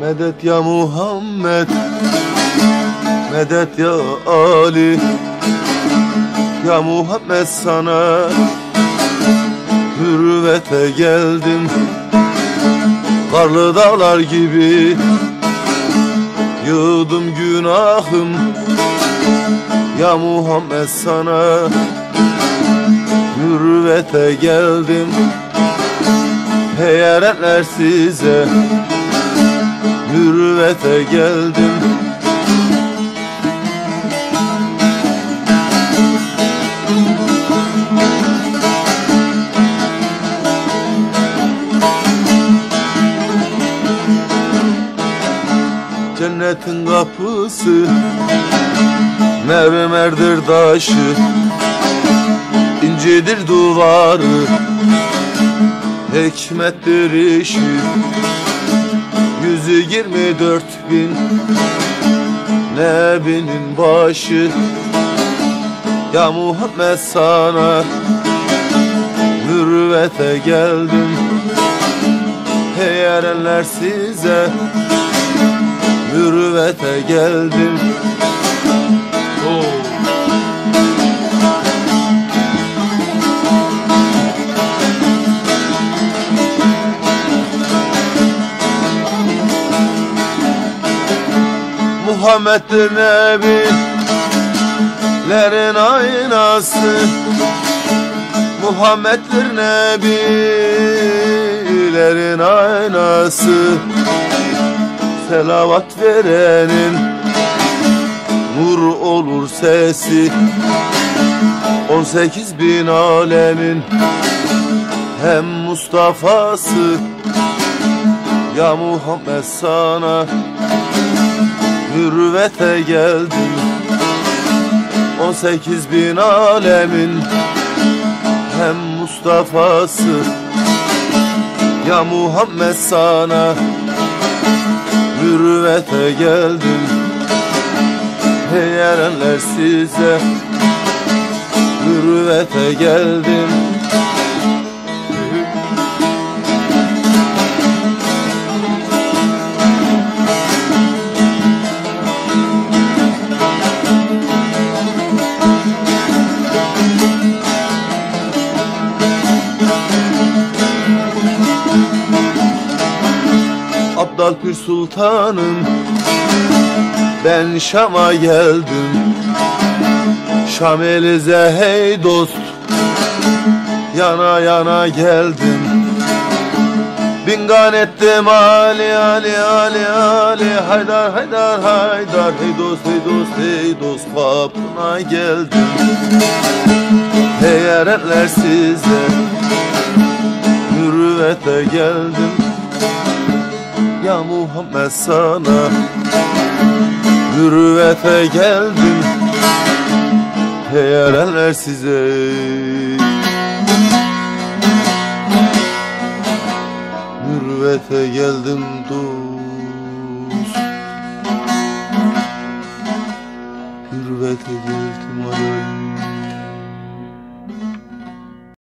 Medet ya Muhammed Medet ya Ali. Ya Muhammed sana Hürvete geldim. Karlı dağlar gibi Yığdım günahım. Ya Muhammed sana Hürvete geldim. Hey erenler size. Hürvete geldim. Cennetin kapısı Mermerdir taşı incidir duvarı Hikmettir işi. Yüzü yirmi dört bin Nebinin başı. Ya Muhammed sana Mürvete geldim. Hey erenler size Mürvete geldim Muhammed'dir nebilerin aynası Muhammed'dir nebilerin aynası. Selavat verenin nur olur sesi On sekiz bin alemin hem Mustafa'sı Ya Muhammed sana Hürvete geldim. On sekiz bin alemin Hem Mustafa'sı Ya Muhammed sana Hürvete geldim. Hey erenler size Hürvete geldim Abdal Pir Sultanım Ben Şam'a geldim. Şam Elize hey dost. Yana yana geldim. Bingan ettim Ali Ali Ali Ali. Haydar Haydar Haydar. Hey dost hey dost hey dost. Kapına geldim. Hey erenler size Mürüvvete geldim Muhammed sana Mürüvvete geldim. Heyereller size. Mürüvvete geldim dost. Mürüvvete geldim alalım